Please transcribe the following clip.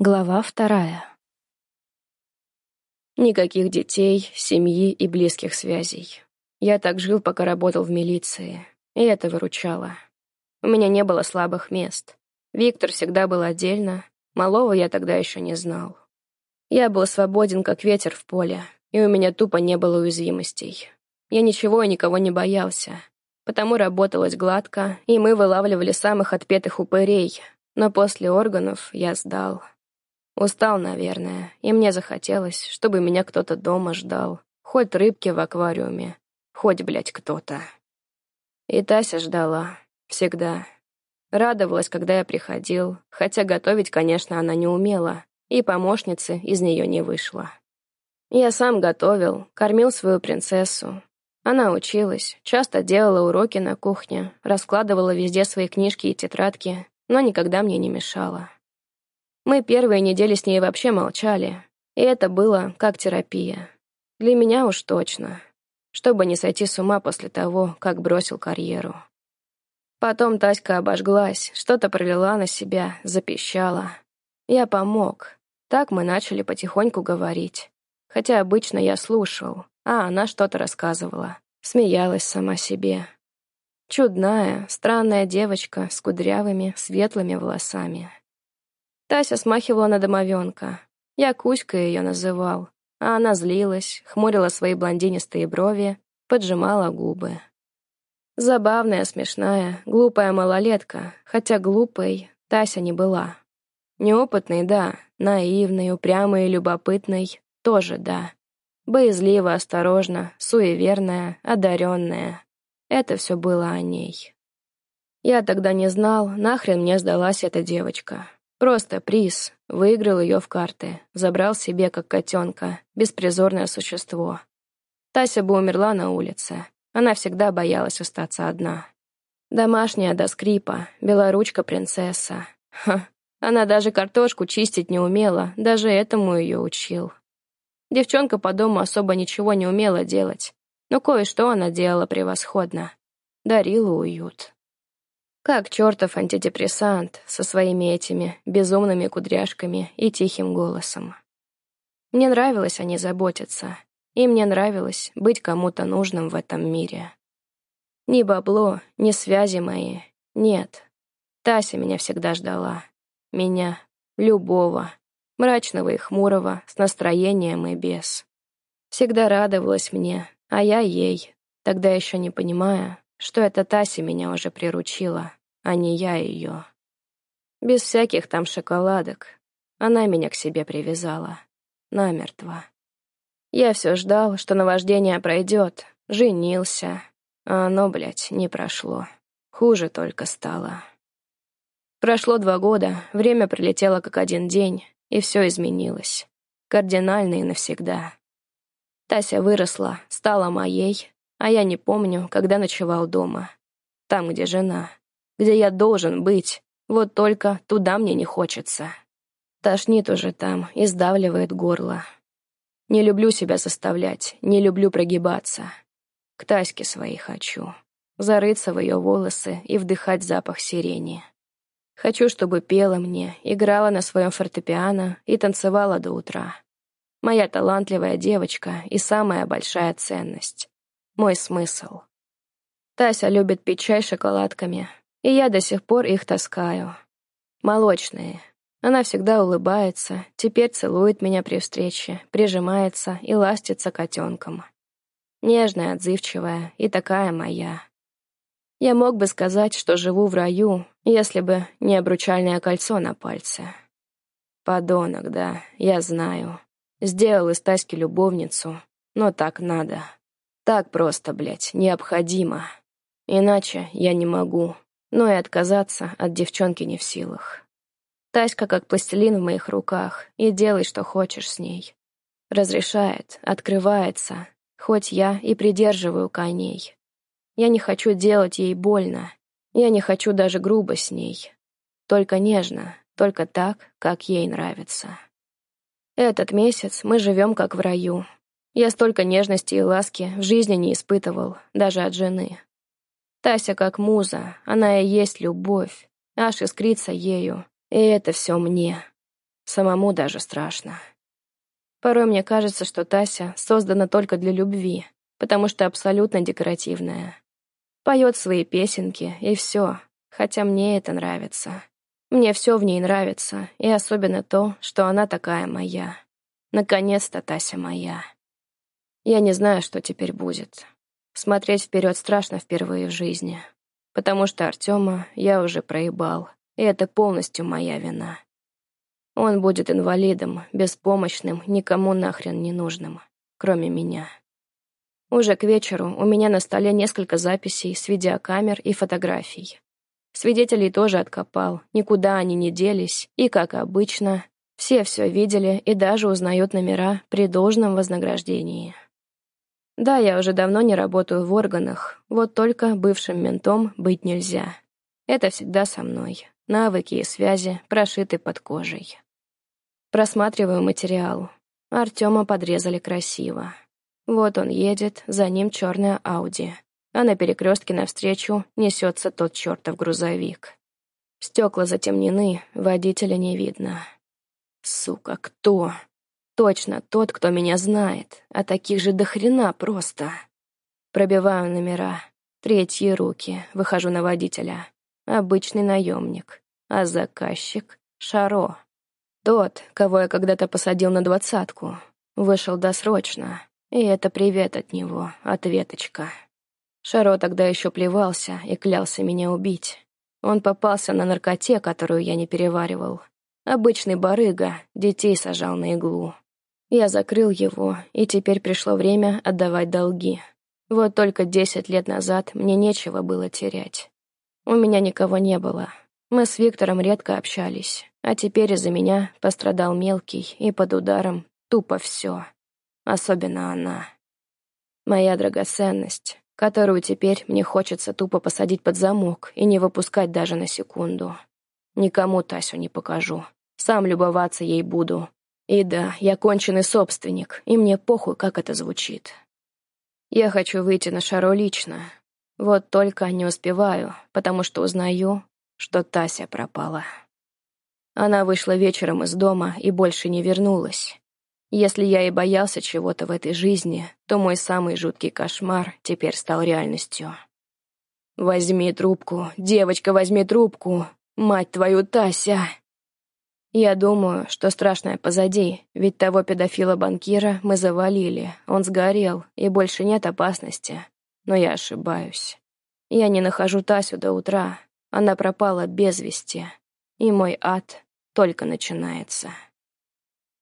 Глава вторая. Никаких детей, семьи и близких связей. Я так жил, пока работал в милиции, и это выручало. У меня не было слабых мест. Виктор всегда был отдельно, малого я тогда еще не знал. Я был свободен, как ветер в поле, и у меня тупо не было уязвимостей. Я ничего и никого не боялся, потому работалось гладко, и мы вылавливали самых отпетых упырей, но после органов я сдал. Устал, наверное, и мне захотелось, чтобы меня кто-то дома ждал. Хоть рыбки в аквариуме, хоть, блядь, кто-то. И Тася ждала. Всегда. Радовалась, когда я приходил, хотя готовить, конечно, она не умела, и помощницы из нее не вышло. Я сам готовил, кормил свою принцессу. Она училась, часто делала уроки на кухне, раскладывала везде свои книжки и тетрадки, но никогда мне не мешала. Мы первые недели с ней вообще молчали, и это было как терапия. Для меня уж точно, чтобы не сойти с ума после того, как бросил карьеру. Потом Таська обожглась, что-то пролила на себя, запищала. Я помог. Так мы начали потихоньку говорить. Хотя обычно я слушал, а она что-то рассказывала. Смеялась сама себе. Чудная, странная девочка с кудрявыми, светлыми волосами. Тася смахивала на домовенка. Я Кузькой ее называл. А она злилась, хмурила свои блондинистые брови, поджимала губы. Забавная, смешная, глупая малолетка, хотя глупой Тася не была. Неопытной, да, наивной, упрямой и любопытной тоже, да. Боязливо, осторожно, суеверная, одаренная. Это все было о ней. Я тогда не знал, нахрен мне сдалась эта девочка. Просто приз. Выиграл ее в карты. Забрал себе, как котенка. Беспризорное существо. Тася бы умерла на улице. Она всегда боялась остаться одна. Домашняя до скрипа, белоручка-принцесса. Ха, она даже картошку чистить не умела, даже этому ее учил. Девчонка по дому особо ничего не умела делать, но кое-что она делала превосходно. Дарила уют. Как чертов антидепрессант со своими этими безумными кудряшками и тихим голосом. Мне нравилось о ней заботиться, и мне нравилось быть кому-то нужным в этом мире. Ни бабло, ни связи мои, нет. Тася меня всегда ждала. Меня, любого, мрачного и хмурого, с настроением и без. Всегда радовалась мне, а я ей, тогда еще не понимая, что эта Тася меня уже приручила а не я ее. Без всяких там шоколадок. Она меня к себе привязала. Намертво. Я все ждал, что наваждение пройдет, женился. А оно, блядь, не прошло. Хуже только стало. Прошло два года, время прилетело как один день, и все изменилось. Кардинально и навсегда. Тася выросла, стала моей, а я не помню, когда ночевал дома. Там, где жена где я должен быть. Вот только туда мне не хочется. Тошнит уже там и сдавливает горло. Не люблю себя заставлять, не люблю прогибаться. К Таське своей хочу. Зарыться в ее волосы и вдыхать запах сирени. Хочу, чтобы пела мне, играла на своем фортепиано и танцевала до утра. Моя талантливая девочка и самая большая ценность. Мой смысл. Тася любит пить чай шоколадками, и я до сих пор их таскаю. Молочные. Она всегда улыбается, теперь целует меня при встрече, прижимается и ластится котенком. Нежная, отзывчивая и такая моя. Я мог бы сказать, что живу в раю, если бы не обручальное кольцо на пальце. Подонок, да, я знаю. Сделал из Таськи любовницу, но так надо. Так просто, блядь, необходимо. Иначе я не могу но и отказаться от девчонки не в силах. Таська как пластилин в моих руках, и делай, что хочешь с ней. Разрешает, открывается, хоть я и придерживаю коней. Я не хочу делать ей больно, я не хочу даже грубо с ней. Только нежно, только так, как ей нравится. Этот месяц мы живем как в раю. Я столько нежности и ласки в жизни не испытывал, даже от жены. Тася как муза, она и есть любовь, аж искрится ею, и это все мне. Самому даже страшно. Порой мне кажется, что Тася создана только для любви, потому что абсолютно декоративная. Поет свои песенки, и все, хотя мне это нравится. Мне все в ней нравится, и особенно то, что она такая моя. Наконец-то Тася моя. Я не знаю, что теперь будет. Смотреть вперед страшно впервые в жизни, потому что Артема я уже проебал, и это полностью моя вина. Он будет инвалидом, беспомощным, никому нахрен не нужным, кроме меня. Уже к вечеру у меня на столе несколько записей с видеокамер и фотографий. Свидетелей тоже откопал, никуда они не делись, и, как обычно, все все видели и даже узнают номера при должном вознаграждении. Да, я уже давно не работаю в органах, вот только бывшим ментом быть нельзя. Это всегда со мной. Навыки и связи прошиты под кожей. Просматриваю материал. Артема подрезали красиво. Вот он едет, за ним черная Ауди, а на перекрестке навстречу несется тот чертов грузовик. Стекла затемнены, водителя не видно. Сука, кто? Точно тот, кто меня знает, а таких же до хрена просто. Пробиваю номера, третьи руки, выхожу на водителя. Обычный наемник, а заказчик — Шаро. Тот, кого я когда-то посадил на двадцатку, вышел досрочно, и это привет от него, ответочка. Шаро тогда еще плевался и клялся меня убить. Он попался на наркоте, которую я не переваривал. Обычный барыга, детей сажал на иглу. Я закрыл его, и теперь пришло время отдавать долги. Вот только десять лет назад мне нечего было терять. У меня никого не было. Мы с Виктором редко общались. А теперь из-за меня пострадал мелкий, и под ударом тупо все. Особенно она. Моя драгоценность, которую теперь мне хочется тупо посадить под замок и не выпускать даже на секунду. Никому Тасю не покажу. Сам любоваться ей буду. И да, я конченый собственник, и мне похуй, как это звучит. Я хочу выйти на Шаро лично. Вот только не успеваю, потому что узнаю, что Тася пропала. Она вышла вечером из дома и больше не вернулась. Если я и боялся чего-то в этой жизни, то мой самый жуткий кошмар теперь стал реальностью. «Возьми трубку, девочка, возьми трубку! Мать твою, Тася!» Я думаю, что страшное позади, ведь того педофила-банкира мы завалили, он сгорел, и больше нет опасности. Но я ошибаюсь. Я не нахожу Тасю до утра, она пропала без вести, и мой ад только начинается.